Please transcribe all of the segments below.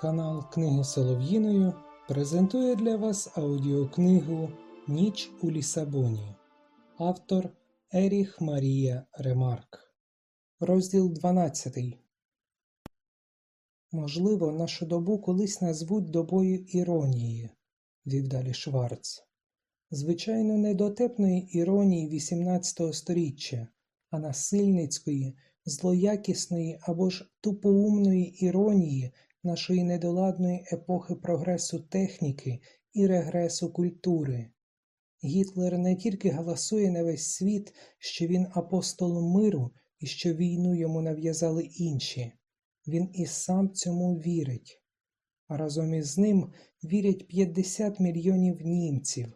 Канал Книги Солов'їною презентує для вас аудіокнигу Ніч у Лісабоні. Автор Еріх Марія Ремарк. Розділ 12. Можливо, нашу добу колись назвуть добою іронії, вів далі Шварц. Звичайно, не дотепної іронії XVIII століття, а насильницької, злоякісної або ж тупоумної іронії нашої недоладної епохи прогресу техніки і регресу культури. Гітлер не тільки галасує на весь світ, що він апостол миру і що війну йому нав'язали інші, він і сам цьому вірить. А разом із ним вірять 50 мільйонів німців.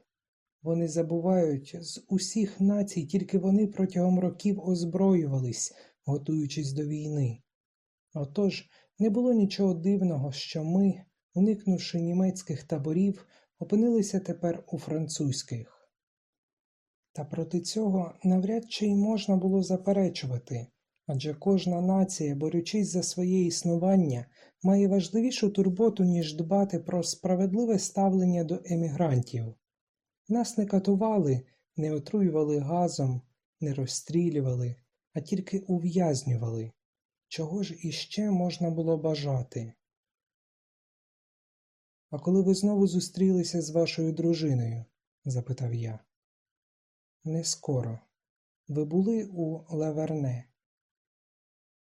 Вони забувають з усіх націй, тільки вони протягом років озброювались, готуючись до війни. Отож, не було нічого дивного, що ми, уникнувши німецьких таборів, опинилися тепер у французьких. Та проти цього навряд чи й можна було заперечувати, адже кожна нація, борючись за своє існування, має важливішу турботу, ніж дбати про справедливе ставлення до емігрантів. Нас не катували, не отруювали газом, не розстрілювали, а тільки ув'язнювали. Чого ж іще можна було бажати? А коли ви знову зустрілися з вашою дружиною? запитав я. Не скоро. Ви були у Леверне?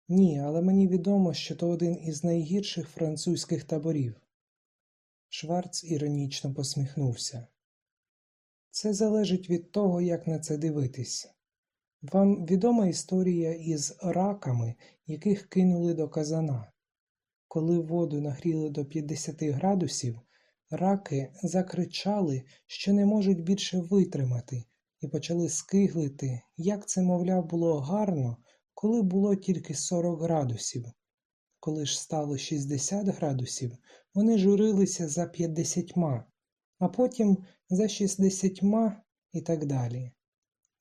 Ні, але мені відомо, що то один із найгірших французьких таборів. Шварц іронічно посміхнувся. Це залежить від того, як на це дивитись. Вам відома історія із раками, яких кинули до казана. Коли воду нагріли до 50 градусів, раки закричали, що не можуть більше витримати, і почали скиглити, як це, мовляв, було гарно, коли було тільки 40 градусів. Коли ж стало 60 градусів, вони журилися за 50, а потім за 60 і так далі.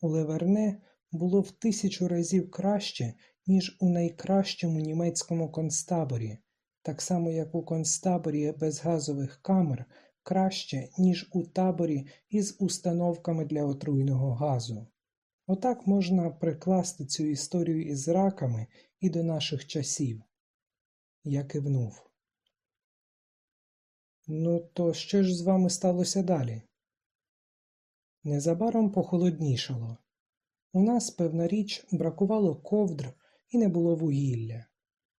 У Леверне було в тисячу разів краще, ніж у найкращому німецькому концтаборі, так само як у концтаборі без газових камер краще, ніж у таборі із установками для отруйного газу. Отак можна прикласти цю історію із раками і до наших часів. Я кивнув. Ну, то що ж з вами сталося далі? Незабаром похолоднішало. У нас, певна річ, бракувало ковдр і не було вугілля.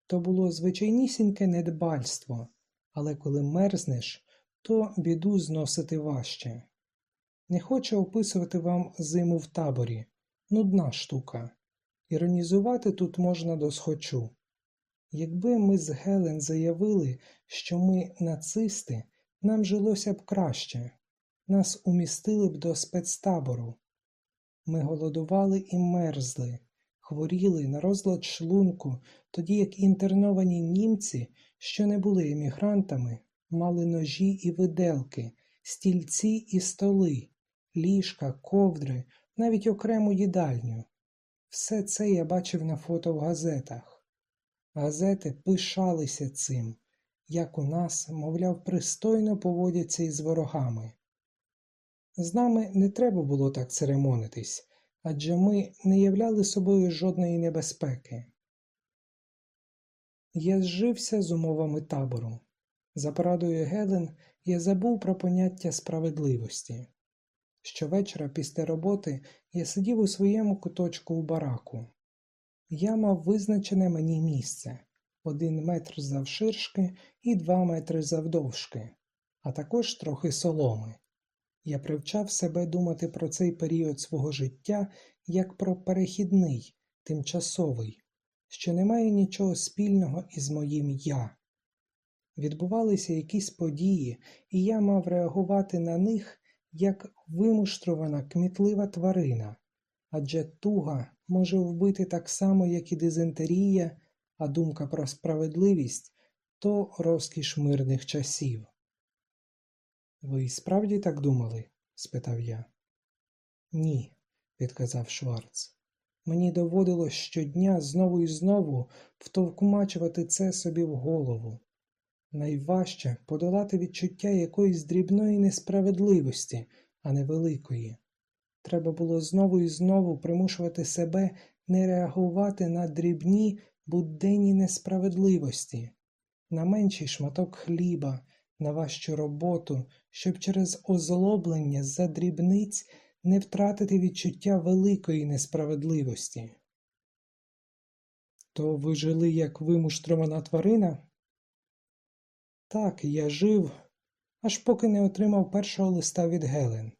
То було звичайнісіньке недбальство, але коли мерзнеш, то біду зносити важче. Не хочу описувати вам зиму в таборі, нудна штука. Іронізувати тут можна досхочу. Якби ми з Гелен заявили, що ми нацисти, нам жилося б краще, нас умістили б до спецтабору. Ми голодували і мерзли, хворіли на розлад шлунку, тоді як інтерновані німці, що не були емігрантами, мали ножі і виделки, стільці і столи, ліжка, ковдри, навіть окрему їдальню. Все це я бачив на фото в газетах. Газети пишалися цим, як у нас, мовляв, пристойно поводяться із ворогами. З нами не треба було так церемонитись, адже ми не являли собою жодної небезпеки. Я зжився з умовами табору. За порадою Гелен я забув про поняття справедливості. Щовечора після роботи я сидів у своєму куточку у бараку. Я мав визначене мені місце один метр завширшки і два метри завдовжки, а також трохи соломи. Я привчав себе думати про цей період свого життя як про перехідний, тимчасовий, що не має нічого спільного із моїм я. Відбувалися якісь події, і я мав реагувати на них як вимуштрована кмітлива тварина, адже туга може вбити так само, як і дизентерія, а думка про справедливість то розкіш мирних часів. Ви справді так думали? спитав я. Ні, відказав Шварц. Мені доводилось щодня знову і знову втовкмачувати це собі в голову. Найважче подолати відчуття якоїсь дрібної несправедливості, а не великої. Треба було знову і знову примушувати себе не реагувати на дрібні буденні несправедливості, на менший шматок хліба, на важчу роботу, щоб через озлоблення за дрібниць не втратити відчуття великої несправедливості. То ви жили як вимуштрована тварина? Так, я жив, аж поки не отримав першого листа від Гелен,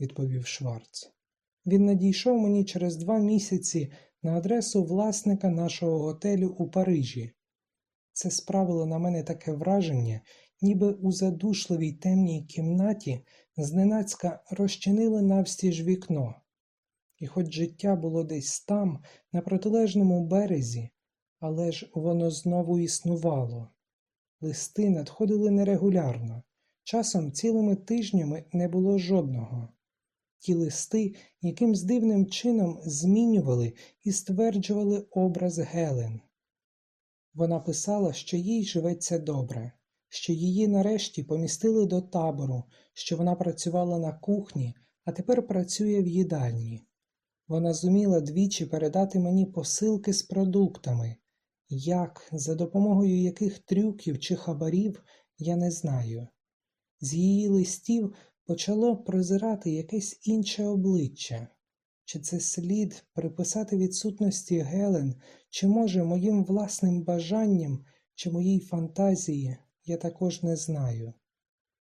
відповів Шварц. Він надійшов мені через два місяці на адресу власника нашого готелю у Парижі. Це справило на мене таке враження, ніби у задушливій темній кімнаті зненацька розчинили навстіж вікно. І хоч життя було десь там, на протилежному березі, але ж воно знову існувало. Листи надходили нерегулярно, часом цілими тижнями не було жодного. Ті листи якимсь дивним чином змінювали і стверджували образ Гелен. Вона писала, що їй живеться добре, що її нарешті помістили до табору, що вона працювала на кухні, а тепер працює в їдальні. Вона зуміла двічі передати мені посилки з продуктами. Як, за допомогою яких трюків чи хабарів, я не знаю. З її листів почало прозирати якесь інше обличчя. Чи це слід приписати відсутності Гелен, чи, може, моїм власним бажанням, чи моїй фантазії, я також не знаю.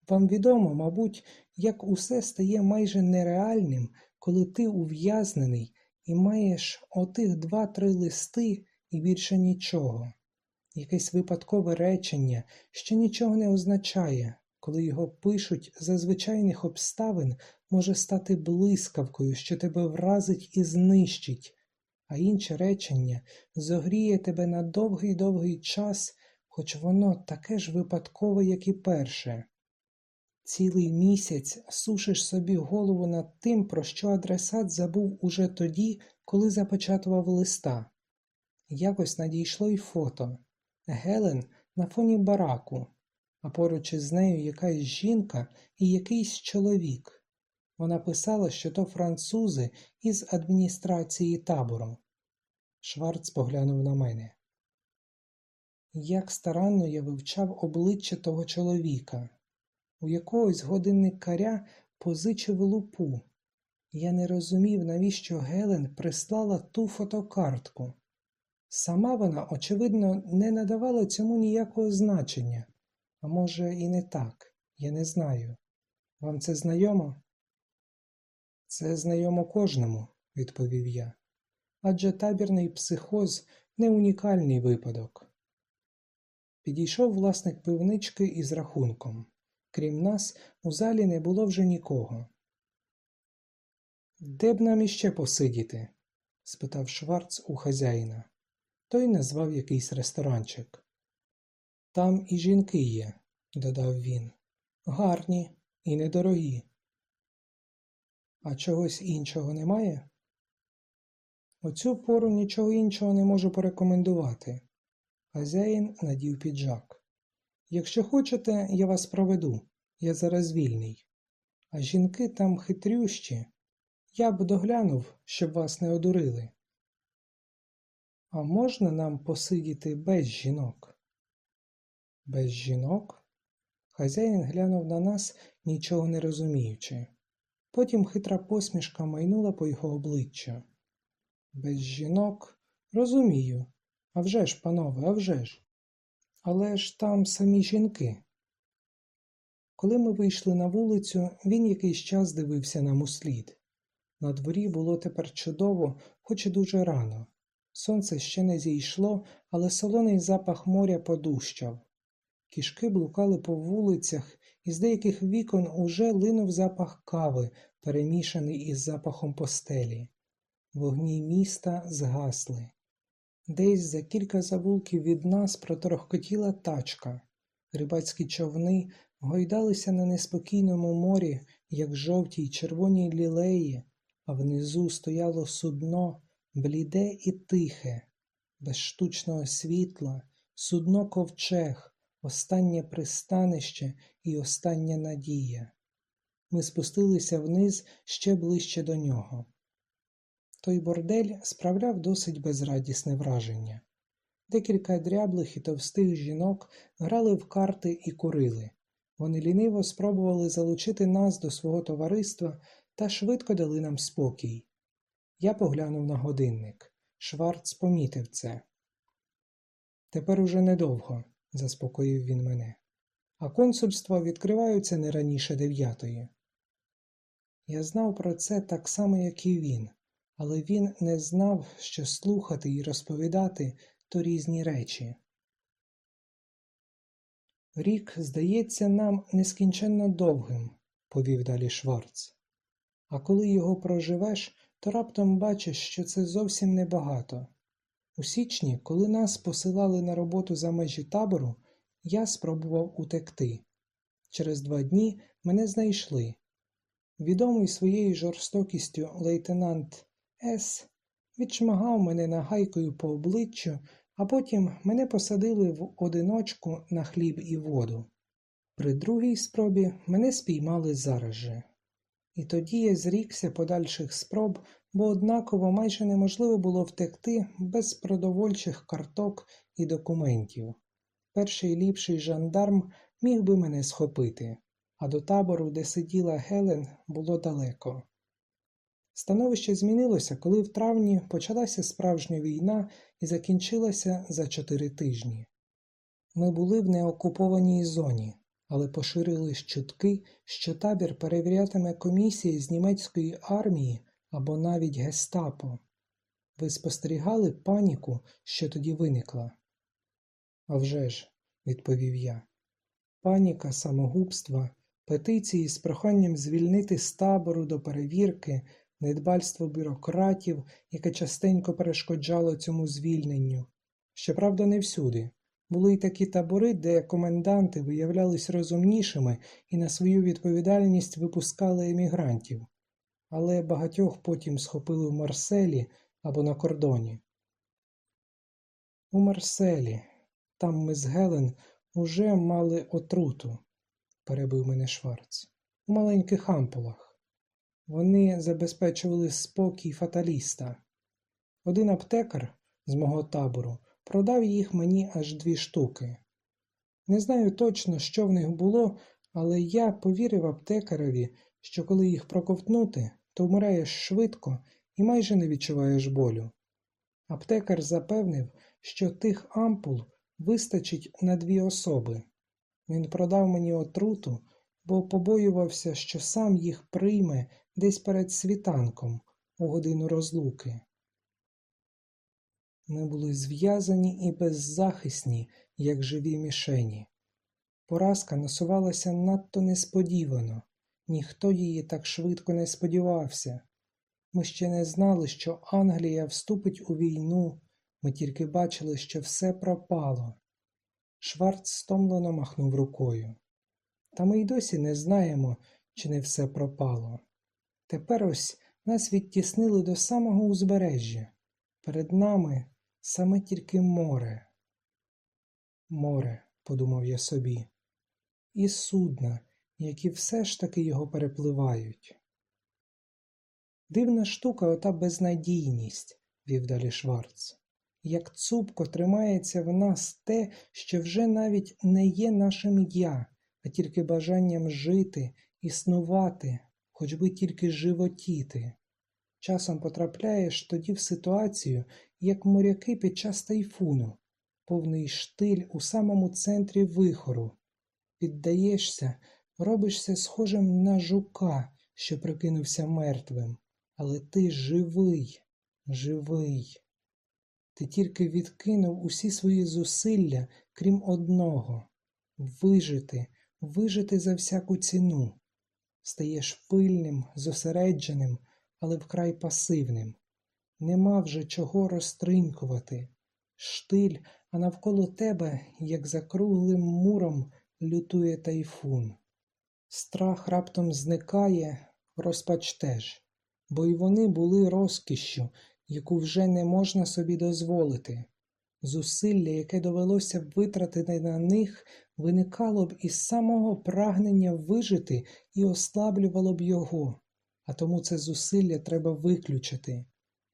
Вам відомо, мабуть, як усе стає майже нереальним, коли ти ув'язнений і маєш отих два-три листи і більше нічого, якесь випадкове речення, що нічого не означає, коли його пишуть за звичайних обставин, може стати блискавкою, що тебе вразить і знищить, а інше речення зогріє тебе на довгий довгий час, хоч воно таке ж випадкове, як і перше. Цілий місяць сушиш собі голову над тим, про що адресат забув уже тоді, коли запечатував листа. Якось надійшло й фото Гелен на фоні бараку, а поруч із нею якась жінка і якийсь чоловік. Вона писала, що то французи із адміністрації табору. Шварц поглянув на мене. Як старанно я вивчав обличчя того чоловіка. У якогось годинникаря позичив лупу. Я не розумів, навіщо Гелен прислала ту фотокартку. Сама вона, очевидно, не надавала цьому ніякого значення, а може, і не так, я не знаю. Вам це знайомо? Це знайомо кожному, відповів я. Адже табірний психоз не унікальний випадок. Підійшов власник пивнички із рахунком. Крім нас, у залі не було вже нікого. Де б нам іще посидіти? спитав Шварц у хазяїна. Той назвав якийсь ресторанчик. Там і жінки є, додав він. Гарні і недорогі. А чогось іншого немає? У цю пору нічого іншого не можу порекомендувати. Хазяїн надів піджак. Якщо хочете, я вас проведу, я зараз вільний. А жінки там хитрющі. Я б доглянув, щоб вас не одурили. А можна нам посидіти без жінок? Без жінок? Хазяїн глянув на нас, нічого не розуміючи. Потім хитра посмішка майнула по його обличчя. Без жінок розумію. А вже ж, панове, а вже ж. Але ж там самі жінки. Коли ми вийшли на вулицю, він якийсь час дивився нам услід. На дворі було тепер чудово, хоч і дуже рано. Сонце ще не зійшло, але солоний запах моря подущав. Кішки блукали по вулицях, і з деяких вікон уже линув запах кави, перемішаний із запахом постелі. Вогні міста згасли. Десь за кілька завулків від нас проторохкотіла тачка. Рибацькі човни гойдалися на неспокійному морі, як жовті й червоні лілеї, а внизу стояло судно, бліде і тихе, без штучного світла, судно ковчег, останнє пристанище і остання надія. Ми спустилися вниз ще ближче до нього. Той бордель справляв досить безрадісне враження. Декілька дряблих і товстих жінок грали в карти і курили. Вони ліниво спробували залучити нас до свого товариства та швидко дали нам спокій. Я поглянув на годинник. Шварц помітив це. Тепер уже недовго, заспокоїв він мене, а консульства відкриваються не раніше дев'ятої. Я знав про це так само, як і він, але він не знав, що слухати і розповідати то різні речі. Рік здається нам нескінченно довгим, повів далі Шварц. А коли його проживеш, то раптом бачиш, що це зовсім небагато. У січні, коли нас посилали на роботу за межі табору, я спробував утекти. Через два дні мене знайшли. Відомий своєю жорстокістю лейтенант С. відшмагав мене нагайкою по обличчю, а потім мене посадили в одиночку на хліб і воду. При другій спробі мене спіймали зараз же. І тоді я зрікся подальших спроб, бо однаково майже неможливо було втекти без продовольчих карток і документів. Перший ліпший жандарм міг би мене схопити, а до табору, де сиділа Гелен, було далеко. Становище змінилося, коли в травні почалася справжня війна і закінчилася за чотири тижні. Ми були в неокупованій зоні, але поширились чутки, що табір перевірятиме комісії з німецької армії або навіть гестапо. Ви спостерігали паніку, що тоді виникла? «А вже ж», – відповів я. Паніка, самогубства, петиції з проханням звільнити з табору до перевірки, недбальство бюрократів, яке частенько перешкоджало цьому звільненню. Щоправда, не всюди. Були й такі табори, де коменданти виявлялись розумнішими і на свою відповідальність випускали емігрантів, але багатьох потім схопили в Марселі або на кордоні. У Марселі, там ми з Гелен уже мали отруту, перебив мене Шварц, у маленьких ампулах. Вони забезпечували спокій фаталіста. Один аптекар з мого табору продав їх мені аж дві штуки. Не знаю точно, що в них було, але я повірив аптекареві, що коли їх проковтнути, то вмираєш швидко і майже не відчуваєш болю. Аптекар запевнив, що тих ампул вистачить на дві особи. Він продав мені отруту, бо побоювався, що сам їх прийме десь перед світанком у годину розлуки. Ми були зв'язані і беззахисні, як живі мішені. Поразка насувалася надто несподівано, ніхто її так швидко не сподівався. Ми ще не знали, що Англія вступить у війну, ми тільки бачили, що все пропало. Шварц стомлено махнув рукою. Та ми й досі не знаємо, чи не все пропало. Тепер ось нас відтіснили до самого узбережжя. Перед нами саме тільки море. Море, подумав я собі, і судна, які все ж таки його перепливають. Дивна штука ота безнадійність, вів далі Шварц. Як цупко тримається в нас те, що вже навіть не є нашим я, а тільки бажанням жити, існувати, хоч би тільки животіти. Часом потрапляєш тоді в ситуацію, як моряки під час тайфуну, повний штиль у самому центрі вихору. Піддаєшся, робишся схожим на жука, що прикинувся мертвим, але ти живий, живий. Ти тільки відкинув усі свої зусилля, крім одного вижити, вижити за всяку ціну. Стаєш пильним, зосередженим, але вкрай пасивним. Нема вже чого розтринькувати. Штиль, а навколо тебе, як за круглим муром, лютує тайфун. Страх раптом зникає, розпач теж, бо й вони були розкішшю, яку вже не можна собі дозволити. Зусилля, яке довелося б витратити на них, виникало б із самого прагнення вижити і ослаблювало б його, а тому це зусилля треба виключити.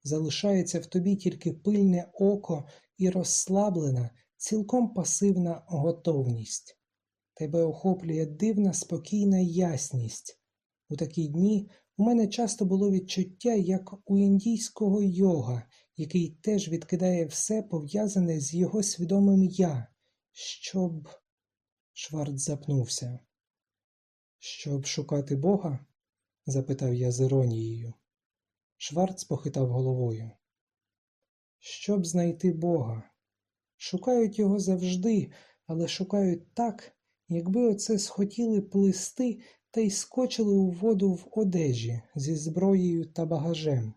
Залишається в тобі тільки пильне око і розслаблена, цілком пасивна готовність. Тебе охоплює дивна спокійна ясність. У такі дні у мене часто було відчуття, як у індійського йога, який теж відкидає все пов'язане з його свідомим я, щоб. Шварц запнувся. Щоб шукати Бога? запитав я з іронією. Шварц похитав головою. Щоб знайти Бога. Шукають його завжди, але шукають так, якби оце схотіли плисти та й скочили у воду в одежі зі зброєю та багажем,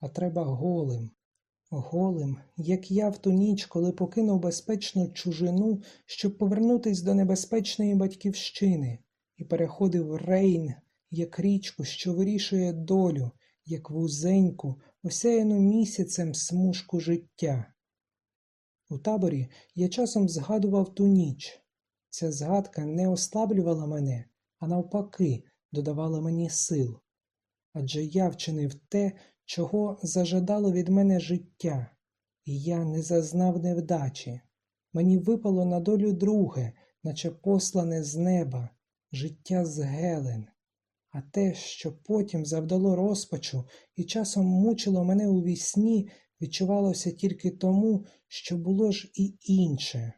а треба голим. Голим, як я в ту ніч, коли покинув безпечну чужину, щоб повернутись до небезпечної батьківщини, і переходив Рейн, як річку, що вирішує долю, як вузеньку, осяяну місяцем смужку життя. У таборі я часом згадував ту ніч. Ця згадка не ослаблювала мене, а навпаки, додавала мені сил. Адже я вчинив те, чого зажадало від мене життя, і я не зазнав невдачі. Мені випало на долю друге, наче послане з неба, життя з Гелен. А те, що потім завдало розпачу і часом мучило мене у вісні, відчувалося тільки тому, що було ж і інше.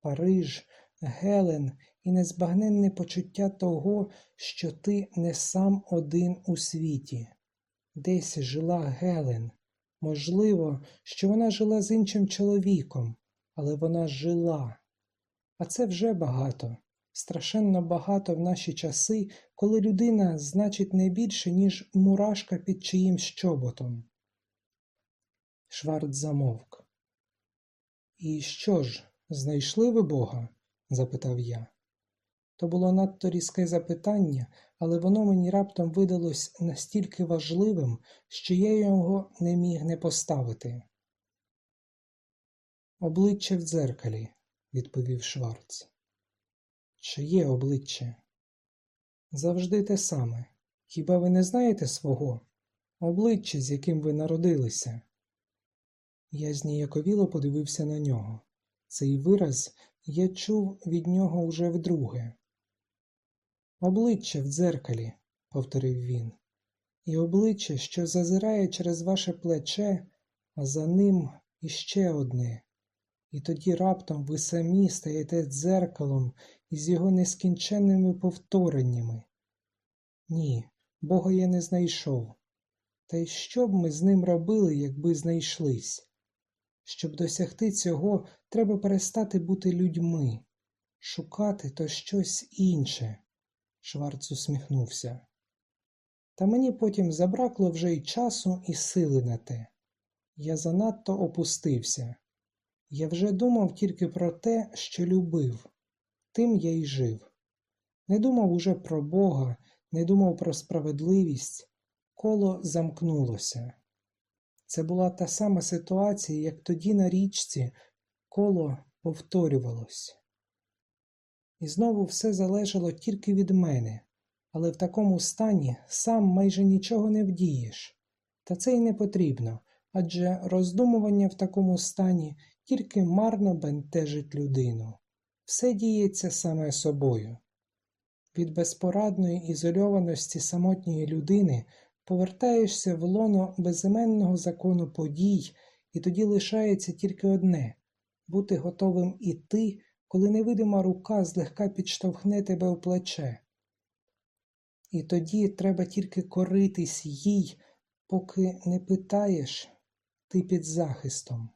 Париж, Гелен і незбагненне почуття того, що ти не сам один у світі. Десь жила Гелен. Можливо, що вона жила з іншим чоловіком, але вона жила. А це вже багато, страшенно багато в наші часи, коли людина значить не більше, ніж мурашка під чиїмсь чоботом. Шварц замовк. І що ж, знайшли ви Бога? запитав я. То було надто різке запитання, але воно мені раптом видалось настільки важливим, що я його не міг не поставити. Обличчя в дзеркалі, відповів Шварц. Чиє обличчя? Завжди те саме. Хіба ви не знаєте свого? Обличчя, з яким ви народилися? Я зніяковіло подивився на нього. Цей вираз я чув від нього уже вдруге. Обличчя в дзеркалі, повторив він, і обличчя, що зазирає через ваше плече, а за ним іще одне. І тоді раптом ви самі стаєте дзеркалом із його нескінченними повтореннями. Ні, Бога я не знайшов. Та й що б ми з ним робили, якби знайшлись? Щоб досягти цього, треба перестати бути людьми, шукати то щось інше. Шварц усміхнувся. Та мені потім забракло вже й часу, і сили на те. Я занадто опустився. Я вже думав тільки про те, що любив, тим я й жив. Не думав уже про Бога, не думав про справедливість, коло замкнулося. Це була та сама ситуація, як тоді на річці, коло повторювалось. І знову все залежало тільки від мене, але в такому стані сам майже нічого не вдієш. Та це й не потрібно, адже роздумування в такому стані тільки марно бентежить людину. Все діється саме собою. Від безпорадної ізольованості самотньої людини повертаєшся в лоно безіменного закону подій, і тоді лишається тільки одне бути готовим іти, коли невидима рука злегка підштовхне тебе у плече. І тоді треба тільки коритись їй, поки не питаєш ти під захистом.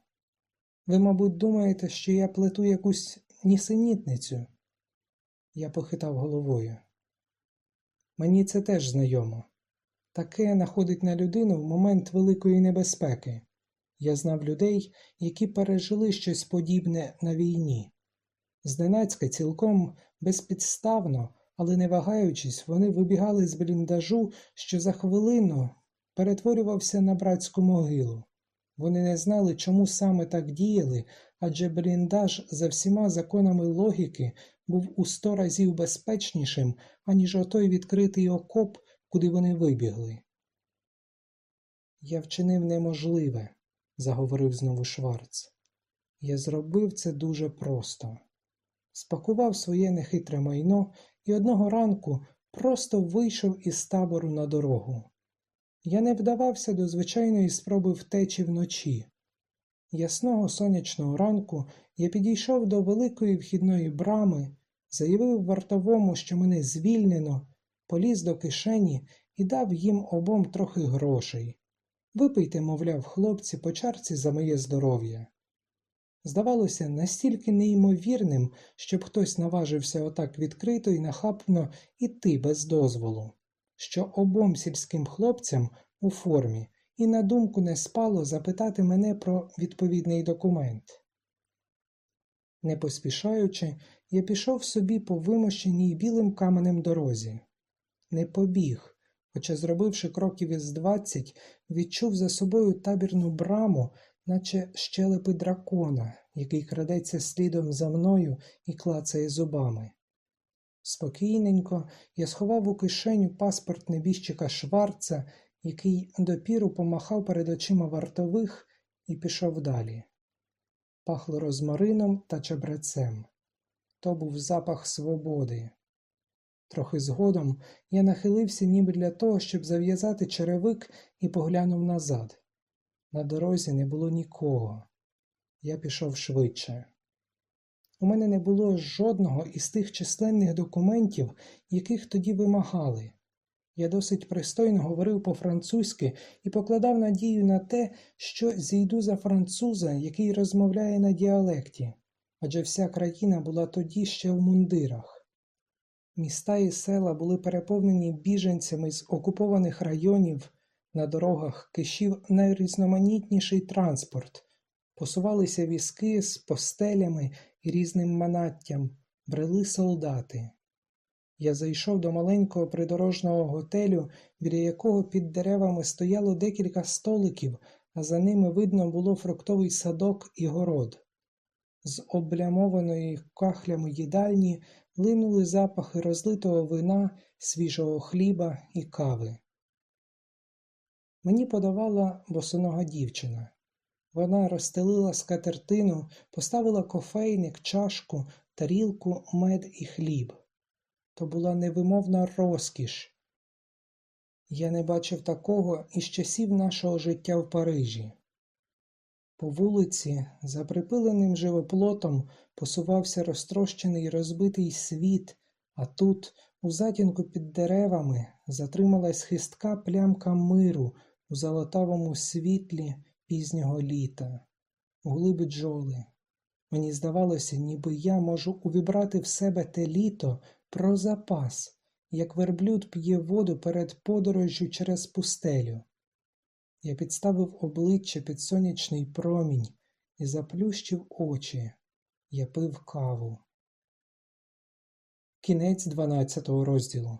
Ви, мабуть, думаєте, що я плету якусь нісенітницю? Я похитав головою. Мені це теж знайомо. Таке находить на людину в момент великої небезпеки. Я знав людей, які пережили щось подібне на війні. Зненацька цілком безпідставно, але не вагаючись, вони вибігали з бліндажу, що за хвилину перетворювався на братську могилу. Вони не знали, чому саме так діяли, адже бліндаж за всіма законами логіки був у сто разів безпечнішим, аніж отой відкритий окоп, куди вони вибігли. Я вчинив неможливе, заговорив знову Шварц. Я зробив це дуже просто. Спакував своє нехитре майно і одного ранку просто вийшов із табору на дорогу. Я не вдавався до звичайної спроби втечі вночі. Ясного сонячного ранку я підійшов до великої вхідної брами, заявив вартовому, що мене звільнено, поліз до кишені і дав їм обом трохи грошей. Випийте, мовляв, хлопці, по чарці за моє здоров'я. Здавалося, настільки неймовірним, щоб хтось наважився отак відкрито і нахапно іти без дозволу, що обом сільським хлопцям у формі і на думку не спало запитати мене про відповідний документ. Не поспішаючи, я пішов собі по вимощеній білим каменем дорозі. Не побіг, хоча, зробивши кроків із двадцять, відчув за собою табірну браму, наче щелепи дракона, який крадеться слідом за мною і клацає зубами. Спокійненько я сховав у кишеню паспорт небіжчика Шварца, який допіру помахав перед очима вартових і пішов далі. Пахло розмарином та чебрецем. То був запах свободи. Трохи згодом я нахилився ніби для того, щоб зав'язати черевик і поглянув назад. На дорозі не було нікого. Я пішов швидше. У мене не було жодного із тих численних документів, яких тоді вимагали. Я досить пристойно говорив по-французьки і покладав надію на те, що зійду за француза, який розмовляє на діалекті, адже вся країна була тоді ще в мундирах. Міста і села були переповнені біженцями з окупованих районів, на дорогах кишів найрізноманітніший транспорт, посувалися візки з постелями і різним манаттям, брели солдати. Я зайшов до маленького придорожного готелю, біля якого під деревами стояло декілька столиків, а за ними видно було фруктовий садок і город. З облямованої кахлями їдальні линули запахи розлитого вина, свіжого хліба і кави. Мені подавала босонога дівчина. Вона розстелила скатертину, поставила кофейник, чашку, тарілку, мед і хліб. То була невимовна розкіш. Я не бачив такого із часів нашого життя в Парижі. По вулиці, за припиленим живоплотом, посувався розтрощений розбитий світ, а тут, у затінку під деревами, затрималась хистка плямка миру у золотавому світлі пізнього літа, гули бджоли. Мені здавалося, ніби я можу увібрати в себе те літо про запас, як верблюд п'є воду перед подорожжю через пустелю. Я підставив обличчя під сонячний промінь і заплющив очі. Я пив каву. Кінець 12 розділу.